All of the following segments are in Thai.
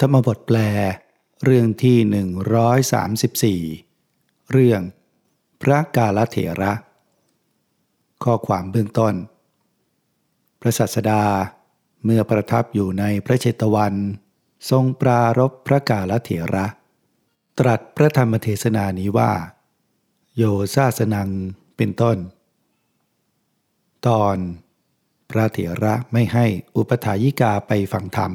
ธรรมบทแปล เรื่องที่ 134 เรื่อง พระกาลเถระ ข้อความเบื้องต้น พระสัสดาเมื่อประทับอยู่ในพระเชตวัน ทรงปรารบพระกาลเถระ ตรัสพระธรรมเทศนานี้ว่า โยซาสนังเป็นต้น ตอน พระเถระไม่ให้อุปถายิกาไปฟังธรรม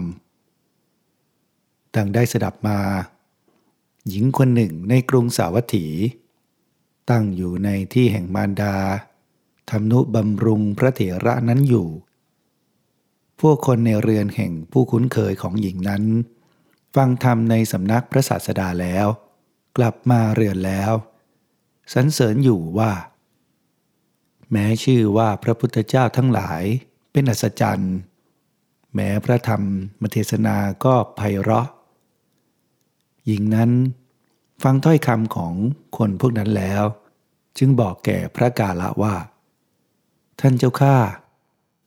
ดังได้สดับมา หญิงคนหนึ่งในกรุงสาวัตถี ตั้งอยู่ในที่แห่งมารดาทำนุบำรุงพระเถระนั้นอยู่ พวกคนในเรือนแห่งผู้คุ้นเคยของหญิงนั้น ฟังธรรมในสำนักพระศาสดาแล้ว กลับมาเรือนแล้วสรรเสริญอยู่ว่า แม้ชื่อว่าพระพุทธเจ้าทั้งหลายเป็นอัศจรรย์ แม้พระธรรมมเทศนาก็ไพเราะ หญิงนั้นฟังถ้อยคำของคนพวกนั้นแล้ว จึงบอกแก่พระกาละว่า ท่านเจ้าข้า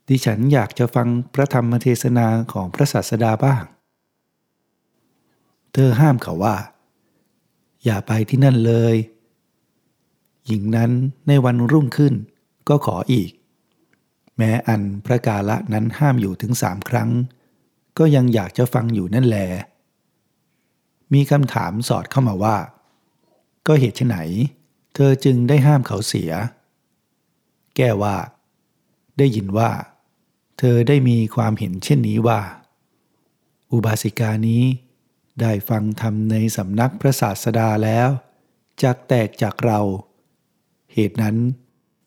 ดิฉันอยากจะฟังพระธรรมเทศนาของพระศาสดาบ้าง เธอห้ามเขาว่า อย่าไปที่นั่นเลย หญิงนั้นในวันรุ่งขึ้นก็ขออีก แม้อันพระกาละนั้นห้ามอยู่ถึงสามครั้ง ก็ยังอยากจะฟังอยู่นั่นแหละ มีคำถามสอดเข้ามาว่า ก็เหตุไหน เธอจึงได้ห้ามเขาเสีย แก้ว่า ได้ยินว่า เธอได้มีความเห็นเช่นนี้ว่า อุบาสิกานี้ได้ฟังธรรมในสำนักพระศาสดาแล้วจากแตกจากเรา เหตุนั้น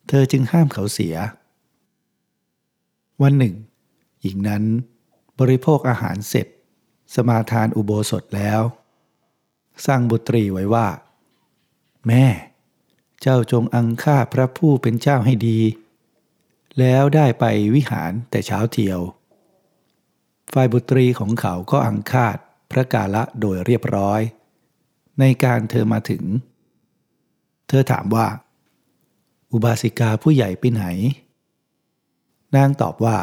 เธอจึงห้ามเขาเสีย วันหนึ่ง หญิงนั้นบริโภคอาหารเสร็จ สมาทานอุโบสถแล้ว สร้างบุตรีไว้ว่า แม่ เจ้าจงอังค่าพระผู้เป็นเจ้าให้ดี แล้วได้ไปวิหารแต่เช้าเที่ยว ฝ่ายบุตรีของเขาก็อังคาดพระกาละโดยเรียบร้อย ในการเธอมาถึง เธอถามว่า อุบาสิกาผู้ใหญ่ไปไหน นางตอบว่า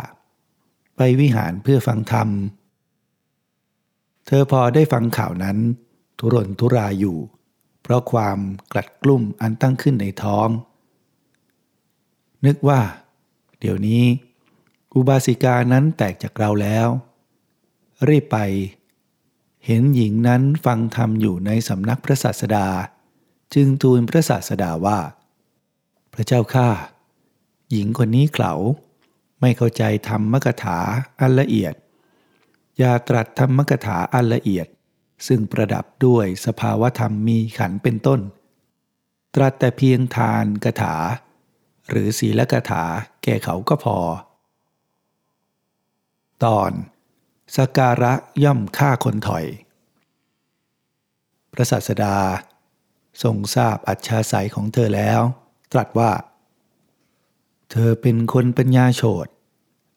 ไปวิหารเพื่อฟังธรรม เธอพอได้ฟังข่าวนั้น ทุรนทุรายอยู่ เพราะความกลัดกลุ่มอันตั้งขึ้นในท้อง นึกว่า เดี๋ยวนี้ อุบาสิกานั้นแตกจากเราแล้ว รีบไป เห็นหญิงนั้นฟังธรรมอยู่ในสำนักพระศาสดา จึงทูลพระศาสดาว่า พระเจ้าข้าหญิงคนนี้เขาไม่เข้าใจธรรมมกถาอันละเอียด อย่าตรัสธรรมกถาอันละเอียด ซึ่งประดับด้วยสภาวธรรมมีขันเป็นต้น ตรัสแต่เพียงทานกถา หรือศีลกถาแก่เขาก็พอ ตอนสการะย่อมฆ่าคนถอย พระสัสดา ทรงทราบอัจฉาสัยของเธอแล้ว ตรัสว่า เธอเป็นคนปัญญาโฉด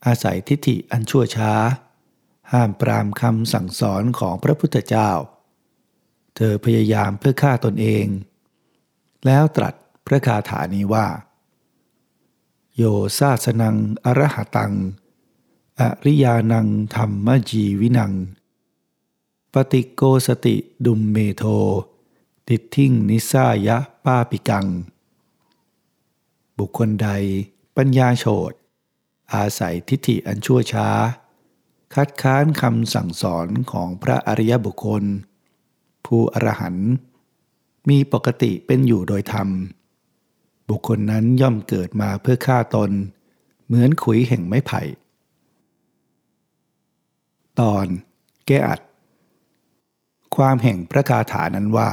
อาศัยทิฏฐิอันชั่วช้า ห้ามปรามคำสั่งสอนของพระพุทธเจ้า เธอพยายามเพื่อฆ่าตนเอง แล้วตรัสพระคาถานี้ว่า โยซาสนังอรหตัง อริยานังธรรมจีวินัง ปฏิโกสติดุมเมโท ติดทิ้งนิสายะป้าปิกัง บุคคลใดปัญญาโฉดอาศัยทิฏฐิอันชั่วช้า คัดค้านคำสั่งสอนของพระอริยบุคคล ผู้อรหันต์มีปกติเป็นอยู่โดยธรรม บุคคลนั้นย่อมเกิดมาเพื่อฆ่าตน เหมือนขุยแห่งไม้ไผ่ ตอนแก้อัด ความแห่งพระคาถานั้นว่า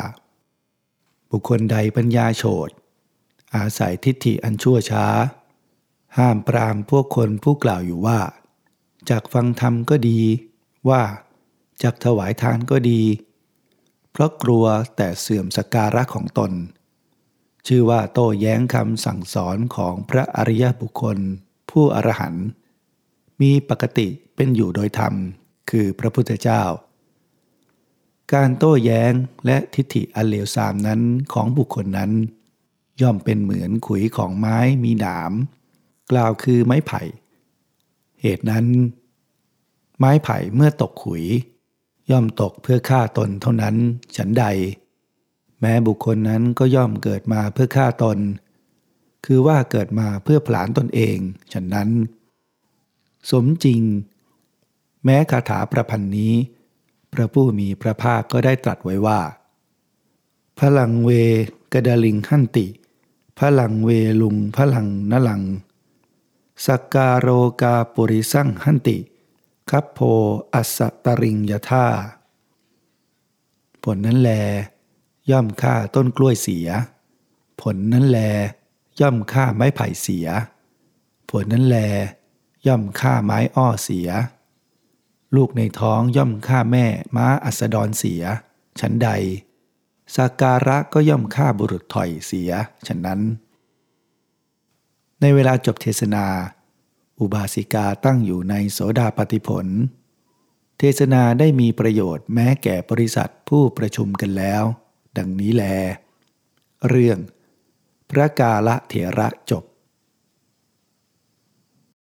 บุคคลใดปัญญาโฉดอาศัยทิฏฐิอันชั่วช้า ห้ามปรามพวกคนผู้กล่าวอยู่ว่า จากฟังธรรมก็ดี ว่าจากถวายทานก็ดี เพราะกลัวแต่เสื่อมสการะของตน ชื่อว่าโต้แย้งคำสั่งสอนของพระอริยบุคคล ผู้อรหันต์มีปกติเป็นอยู่โดยธรรม คือพระพุทธเจ้า การโต้แย้งและทิฏฐิอันเลวทรามนั้นของบุคคลนั้น ย่อมเป็นเหมือนขุยของไม้มีหนาม กล่าวคือไม้ไผ่ เหตุนั้น ไม้ไผ่เมื่อตกขุย ย่อมตกเพื่อฆ่าตนเท่านั้นฉันใด แม้บุคคลนั้นก็ย่อมเกิดมาเพื่อฆ่าตน คือว่าเกิดมาเพื่อผลาญตนเองฉะนั้น สมจริง แม้คาถาประพันธ์นี้ พระผู้มีพระภาคก็ได้ตรัสไว้ว่า พลังเวกระดลิงหันติ พลังเวลุงพลังนลัง สักการโรกาปุริสังหันติคัพโพอัสตริงยธาผลนั้นแล ย่อมฆ่าต้นกล้วยเสีย ผลนั้นแล ย่อมฆ่าไม้ไผ่เสีย ผลนั้นแล ย่อมฆ่าไม้อ้อเสีย ลูกในท้องย่อมฆ่าแม่ม้าอัสดรเสีย ฉันใดสักการะก็ย่อมฆ่าบุรุษถอยเสีย ฉะนั้น ในเวลาจบเทศนา อุบาสิกาตั้งอยู่ในโสดาปฏิผล เทศนาได้มีประโยชน์แม้แก่บริษัทผู้ประชุมกันแล้ว ดังนี้แล เรื่อง พระกาละเถระจบ